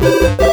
Música